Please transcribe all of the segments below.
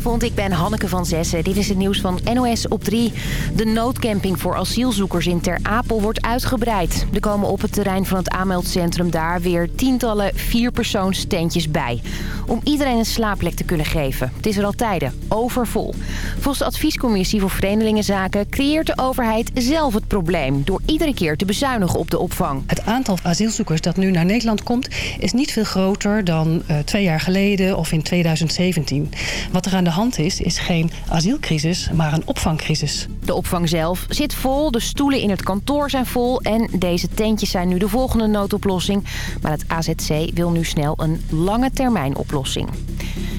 Goedenavond, ik ben Hanneke van Zessen. Dit is het nieuws van NOS op 3. De noodcamping voor asielzoekers in Ter Apel wordt uitgebreid. Er komen op het terrein van het aanmeldcentrum daar weer tientallen vierpersoonstentjes bij. Om iedereen een slaapplek te kunnen geven. Het is er al tijden, overvol. Volgens de adviescommissie voor Vreemdelingenzaken creëert de overheid zelf het probleem... door iedere keer te bezuinigen op de opvang. Het aantal asielzoekers dat nu naar Nederland komt is niet veel groter dan uh, twee jaar geleden of in 2017. Wat er aan de hand is, is geen asielcrisis, maar een opvangcrisis. De opvang zelf zit vol, de stoelen in het kantoor zijn vol... en deze tentjes zijn nu de volgende noodoplossing. Maar het AZC wil nu snel een lange termijn oplossing.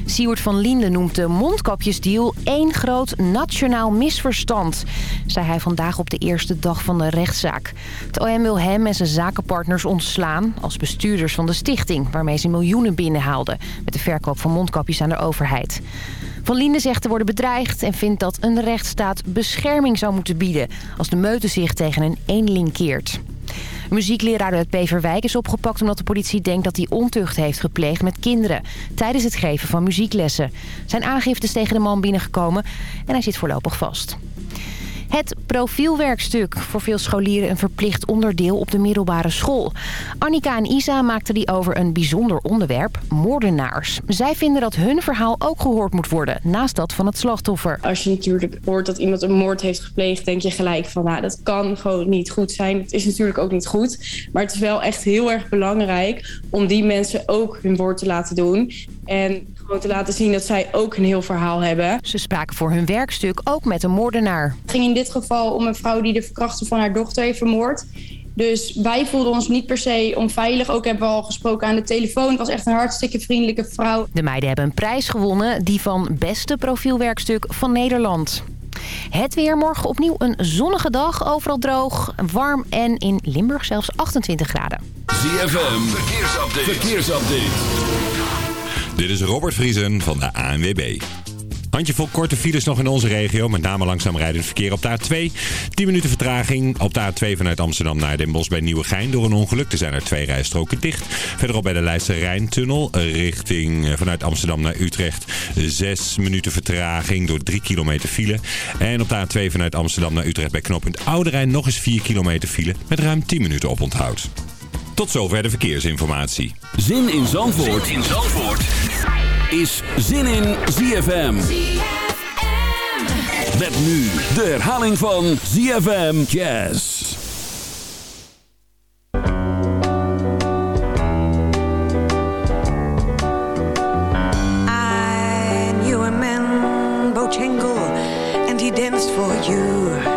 Siewert van Linden noemt de mondkapjesdeal één groot nationaal misverstand, zei hij vandaag op de eerste dag van de rechtszaak. Het OM wil hem en zijn zakenpartners ontslaan als bestuurders van de stichting, waarmee ze miljoenen binnenhaalden met de verkoop van mondkapjes aan de overheid. Van Linden zegt te worden bedreigd en vindt dat een rechtsstaat bescherming zou moeten bieden als de meute zich tegen een eenling keert. Een muziekleraar uit Beverwijk is opgepakt omdat de politie denkt dat hij ontucht heeft gepleegd met kinderen tijdens het geven van muzieklessen. Zijn aangifte is tegen de man binnengekomen en hij zit voorlopig vast. Het profielwerkstuk. Voor veel scholieren een verplicht onderdeel op de middelbare school. Annika en Isa maakten die over een bijzonder onderwerp, moordenaars. Zij vinden dat hun verhaal ook gehoord moet worden, naast dat van het slachtoffer. Als je natuurlijk hoort dat iemand een moord heeft gepleegd, denk je gelijk van... nou, dat kan gewoon niet goed zijn. Het is natuurlijk ook niet goed. Maar het is wel echt heel erg belangrijk om die mensen ook hun woord te laten doen. En gewoon te laten zien dat zij ook een heel verhaal hebben. Ze spraken voor hun werkstuk ook met een moordenaar. Het ging in dit geval om een vrouw die de verkrachter van haar dochter heeft vermoord. Dus wij voelden ons niet per se onveilig. Ook hebben we al gesproken aan de telefoon. Het was echt een hartstikke vriendelijke vrouw. De meiden hebben een prijs gewonnen. Die van beste profielwerkstuk van Nederland. Het weer morgen opnieuw een zonnige dag. Overal droog, warm en in Limburg zelfs 28 graden. ZFM, verkeersupdate. verkeersupdate. Dit is Robert Vriesen van de ANWB. Handjevol korte files nog in onze regio, met name langzaam rijdend verkeer op de A2. 10 minuten vertraging op de A2 vanuit Amsterdam naar Den Bosch bij Nieuwegein door een ongeluk. Er zijn er twee rijstroken dicht. Verderop bij de Leidse Rijntunnel richting eh, vanuit Amsterdam naar Utrecht. 6 minuten vertraging door 3 kilometer file. En op de A2 vanuit Amsterdam naar Utrecht bij knooppunt Oude Rijn nog eens 4 kilometer file met ruim 10 minuten op onthoud. Tot zover de verkeersinformatie. Zin in Zandvoort, zin in Zandvoort. is Zin in ZFM. Met nu de herhaling van ZFM Jazz. I knew a man, Bochenko, and he danced for you.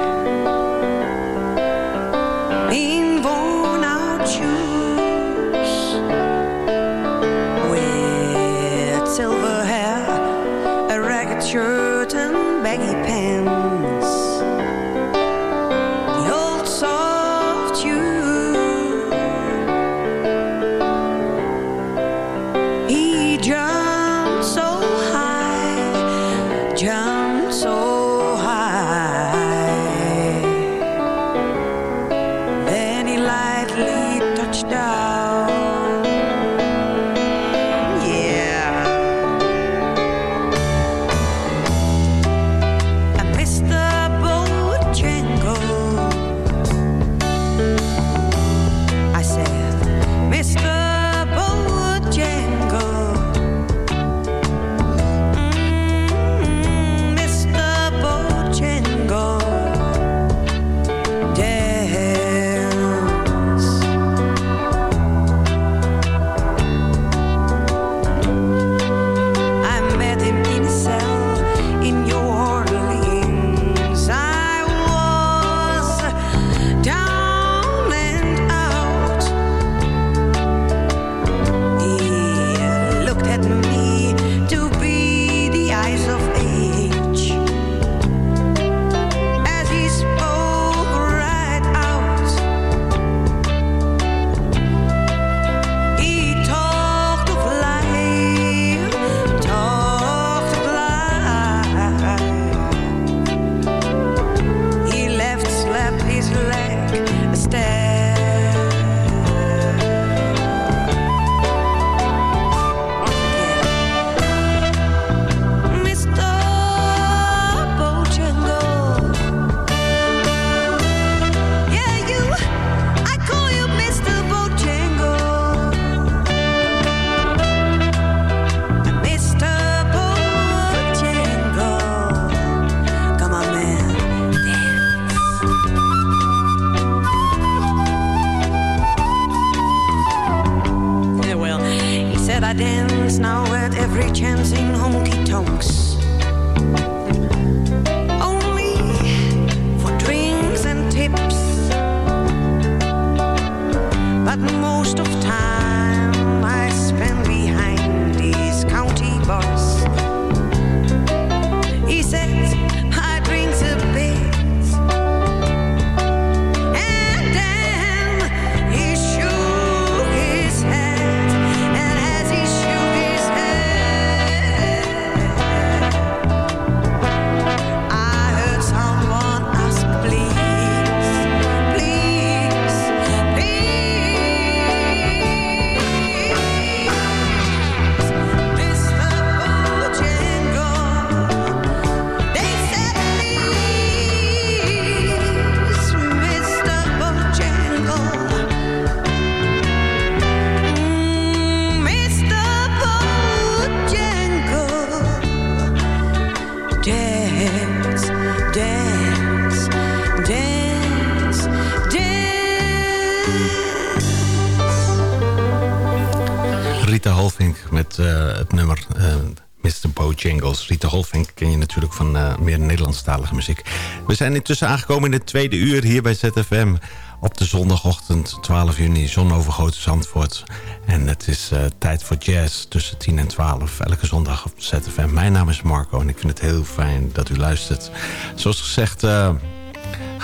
Rita Holvink ken je natuurlijk van eh, meer Nederlandstalige muziek. We zijn intussen aangekomen in het tweede uur hier bij ZFM. Op de zondagochtend 12 juni, zonovergoten Zandvoort. En het is eh, tijd voor jazz tussen 10 en 12. Elke zondag op ZFM. Mijn naam is Marco en ik vind het heel fijn dat u luistert. Zoals gezegd... eh,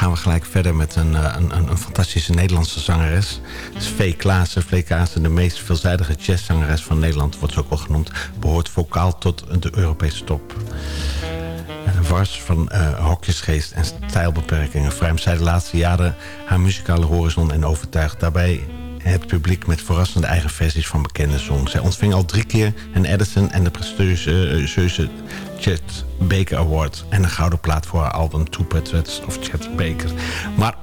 gaan we gelijk verder met een, eh, een, een, fantastische Nederlandse zangeres. Het is V. Klaassen. V. Klaassen, de meest veelzijdige jazzzangeres van Nederland... wordt ze ook wel genoemd. Behoort vocaal tot de Europese top. En van eh, hokjesgeest en stijlbeperkingen... verruimt zij de laatste jaren haar muzikale horizon... en overtuigt daarbij het publiek met verrassende eigen versies van bekende songs. Zij ontving al drie keer een Edison en de prestigieuze Chet Baker Award... en een gouden plaat voor haar album Two Portraits of Chet Baker. Maar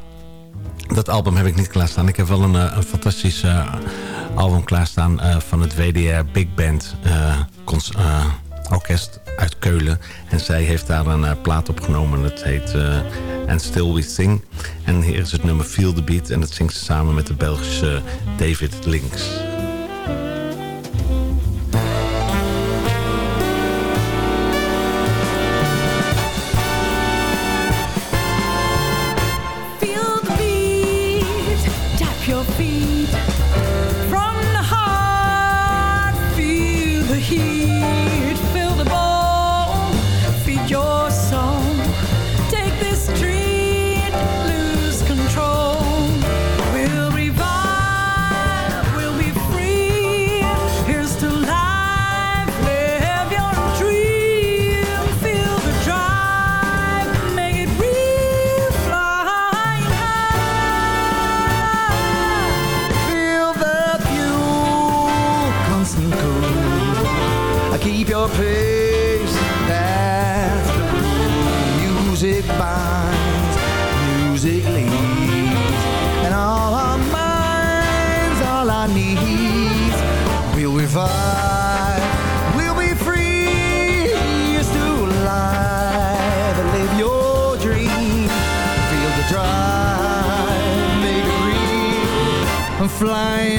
dat album heb ik niet klaarstaan. Ik heb wel een, eh, een fantastisch eh, album klaarstaan uh, van het WDR Big Band Orkest uit Keulen. En zij heeft daar een plaat opgenomen. Het heet And Still We Sing. En hier is het nummer Feel the Beat. En dat zingt ze samen met de Belgische David Links. Flying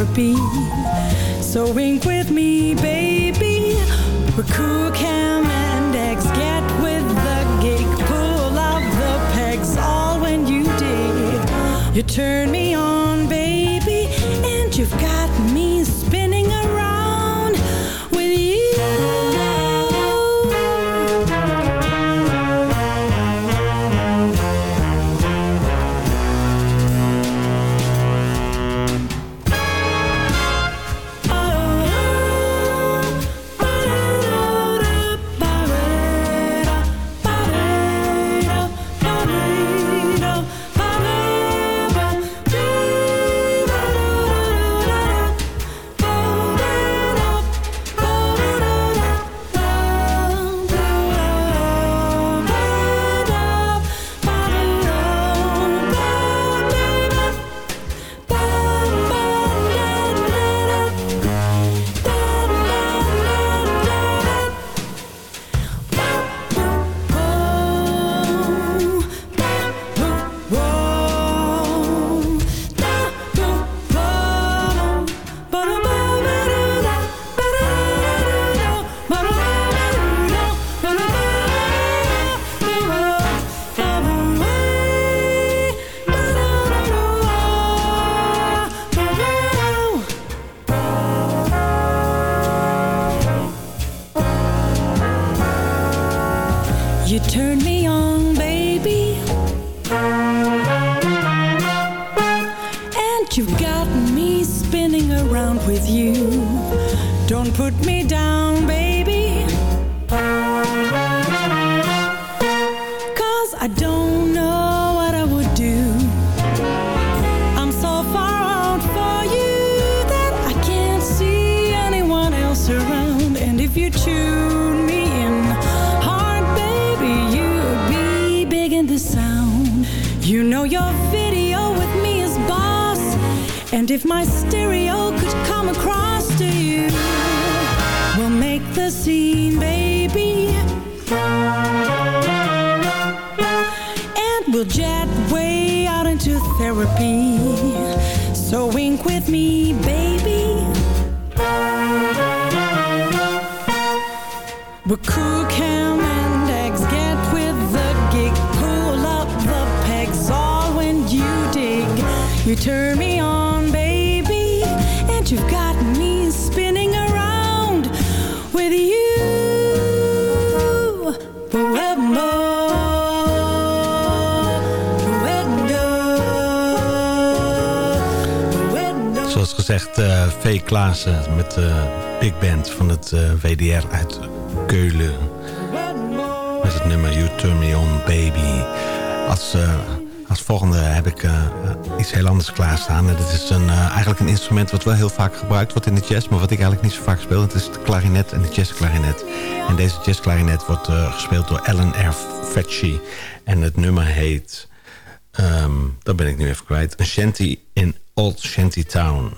therapy. So wink with me, baby. We're cool cam and eggs. Get with the gig. Pull out the pegs. All when you dig. You turn me on, baby. Zegt uh, V. Klaassen met de big band van het uh, WDR uit Keulen. Met het nummer You Turn Me On Baby. Als, als volgende heb ik iets heel anders klaarstaan. En dat is een, eigenlijk een instrument wat wel heel vaak gebruikt wordt in de jazz... maar wat ik eigenlijk niet zo vaak speel. Het is de klarinet en de jazzklarinet. En deze jazzklarinet wordt gespeeld door Alan R. Fetchy. En het nummer heet... Um, dat ben ik nu even kwijt. Een shanty in Old Shanty Town.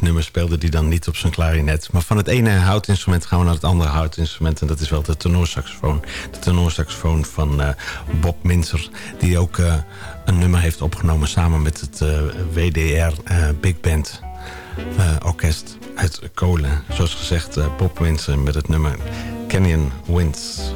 Dit nummer speelde hij dan niet op zijn klarinet. Maar van het ene houtinstrument gaan we naar het andere houtinstrument. En dat is wel de tenorsaxofoon. De tenorsaxofoon van uh, Bob Minzer. Die ook uh, een nummer heeft opgenomen samen met het WDR Big Band Orkest uit Kolen. Zoals gezegd, Bob Minzer met het nummer Canyon Winds.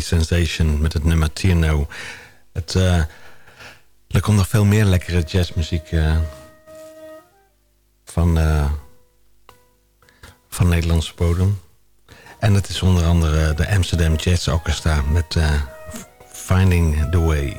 Sensation met het nummer Tierno. Het, uh, er komt nog veel meer lekkere jazzmuziek uh, van, van Nederlandse bodem. En het is onder andere de Amsterdam Jazz Orchestra met Finding the Way.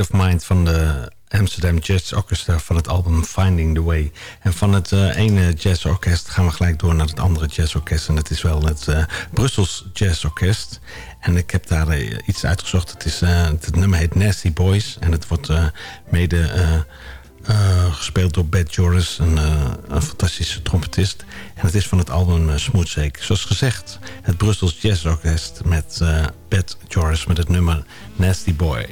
Of Mind van de Amsterdam Jazz Orchestra van het album Finding the Way. En van het uh, ene jazzorkest gaan we gelijk door naar het andere jazzorkest. En dat is wel het uh, Brussels Jazzorkest. En ik heb daar uh, iets uitgezocht. Het, is, het nummer heet Nasty Boys. En het wordt mede gespeeld door Beth Joris, een, een, fantastische trompetist. En het is van het album Smooth Shake. Zoals gezegd, het Brussels Jazzorkest met Beth Joris met het nummer Nasty Boy.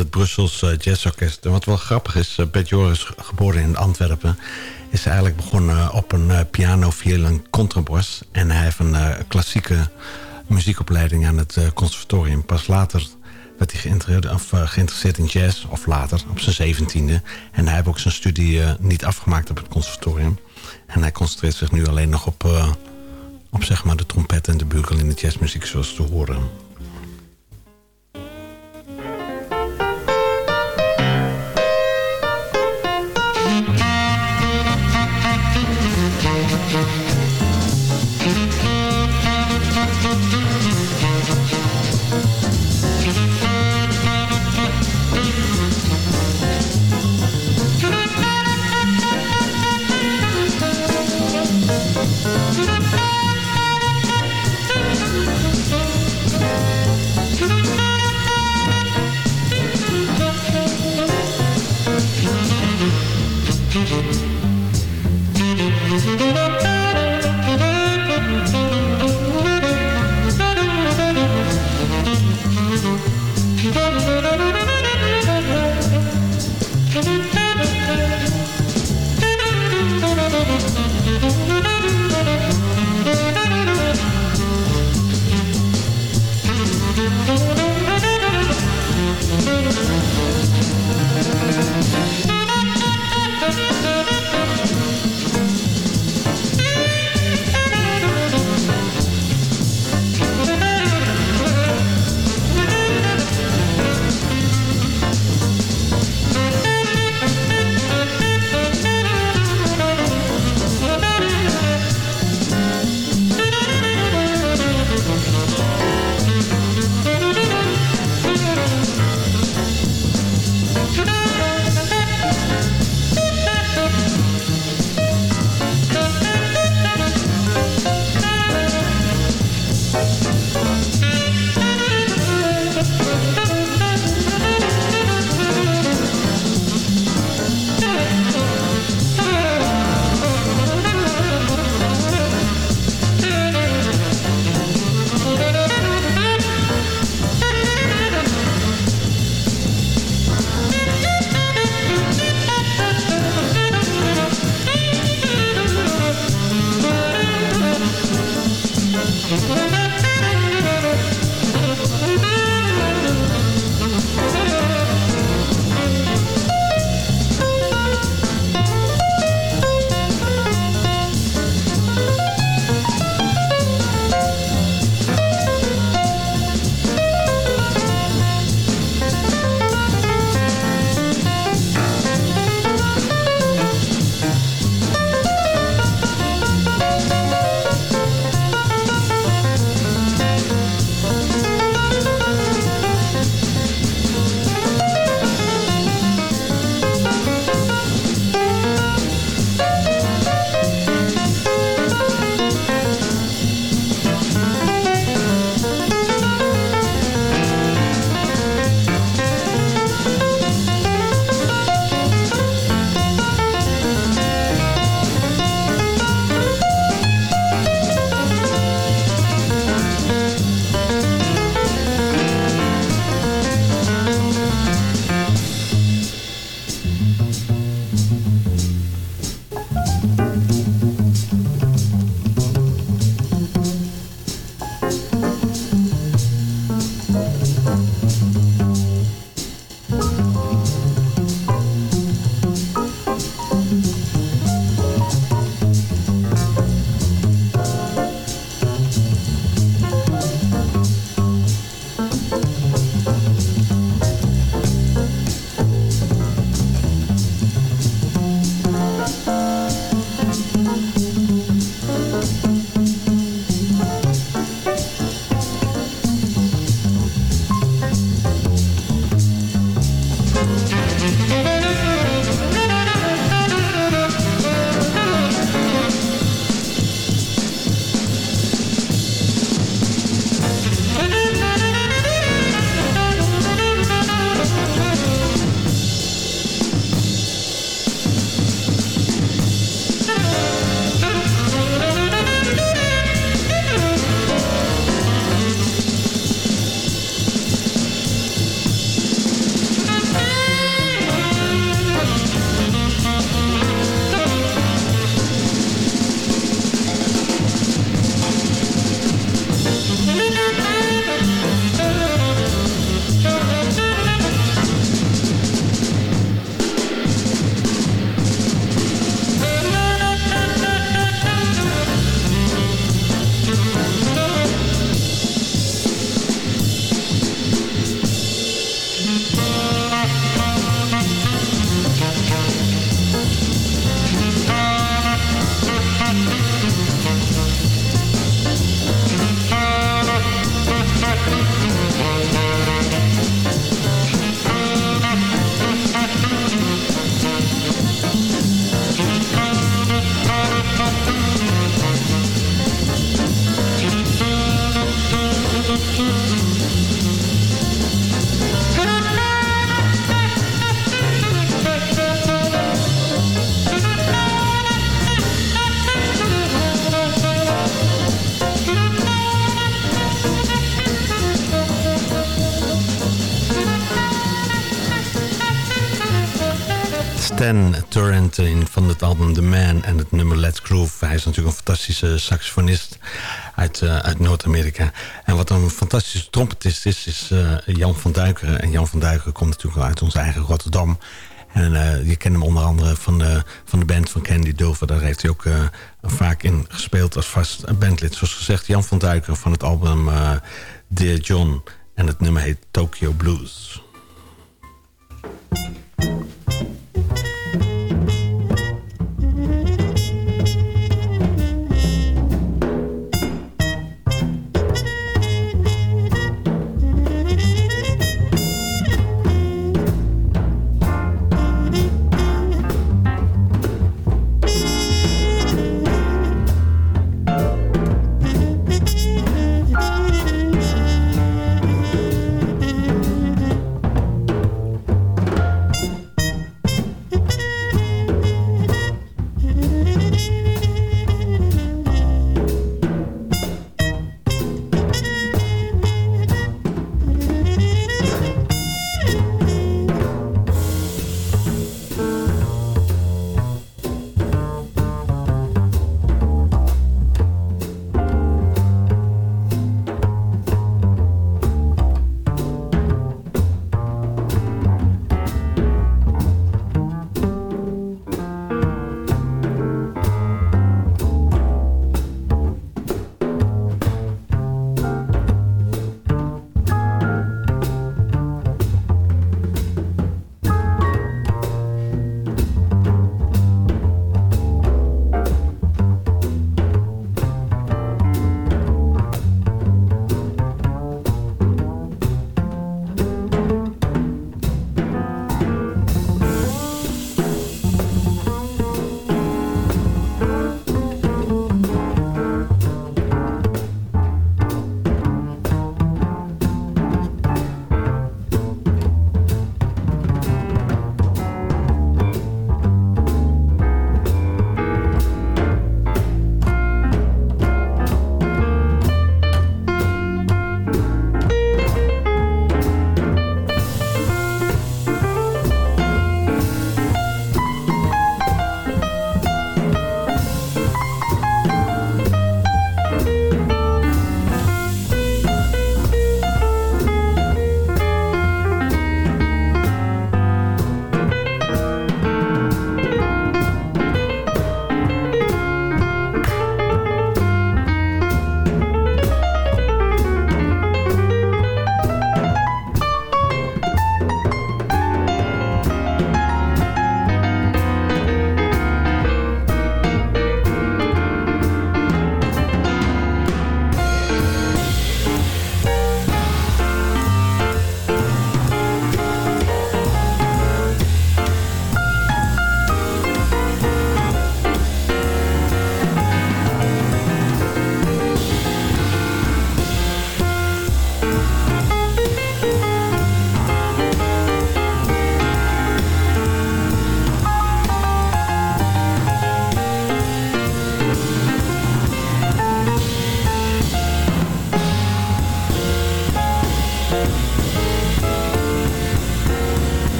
Het Brussels uh, Jazzorkest. Wat wel grappig is, uh, Bert Joris, geboren in Antwerpen... is eigenlijk begonnen op een piano, viool en contrabas. En hij heeft een klassieke muziekopleiding aan het conservatorium. Pas later werd hij geïnteresseerd in jazz, of later, op zijn zeventiende. En hij heeft ook zijn studie niet afgemaakt op het conservatorium. En hij concentreert zich nu alleen nog op, op zeg maar, de trompet en de bugel in de jazzmuziek zoals te horen. Stan Turrentine van het album The Man en het nummer Let's Groove. Hij is natuurlijk een fantastische saxofonist uit, uh, uit Noord-Amerika. En wat een fantastische trompetist is, is uh, Jan van Duikeren. En Jan van Duikeren komt natuurlijk uit ons eigen Rotterdam. En uh, je kent hem onder andere van de, van de band van Candy Dulver. Daar heeft hij ook vaak in gespeeld als vast bandlid. Zoals gezegd, Jan van Duikeren van het album Dear John. En het nummer heet Tokyo Blues.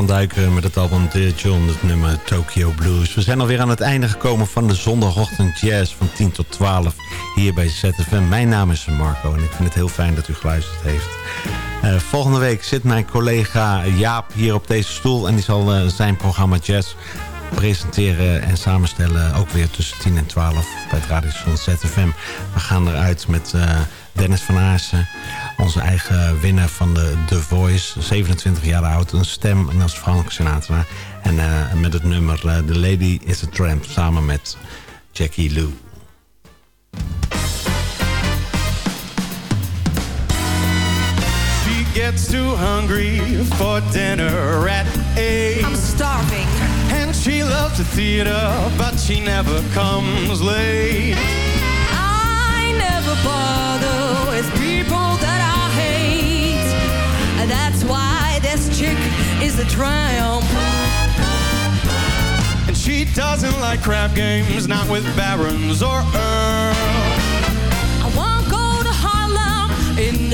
Van Duiken met het album Dear John, het nummer Tokyo Blues. We zijn alweer aan het einde gekomen van de zondagochtend jazz van 10 tot 12 hier bij ZFM. Mijn naam is Marco en ik vind het heel fijn dat u geluisterd heeft. Uh, volgende week zit mijn collega Jaap hier op deze stoel en die zal uh, zijn programma Jazz presenteren en samenstellen. Ook weer tussen 10 en 12 bij het radiostation ZFM. We gaan eruit met Dennis van Aarsen. Onze eigen winnaar van de The Voice. 27 jaar oud. Een stem en als Frank Sinatra. En uh, met het nummer uh, The Lady is a Tramp. Samen met Jackie Lou. gets too hungry for dinner at eight. I'm starving. And she loves the theater, but she never comes late. I never bother chick is a triumph. And she doesn't like crap games, not with barons or earls. I won't go to Harlem in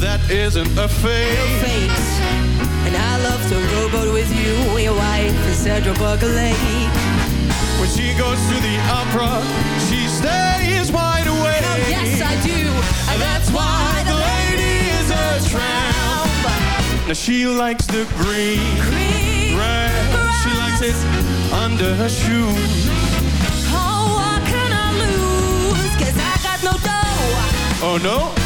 That isn't a fate. Fate. And I love to rowboat with you, your wife, Sandra Buckley. When she goes to the opera, she stays wide awake. Oh, yes, I do. And that's why the lady is a tramp. Now she likes the green, Green grass. She likes it under her shoes. Oh, what can I lose? Cause I got no dough. Oh no?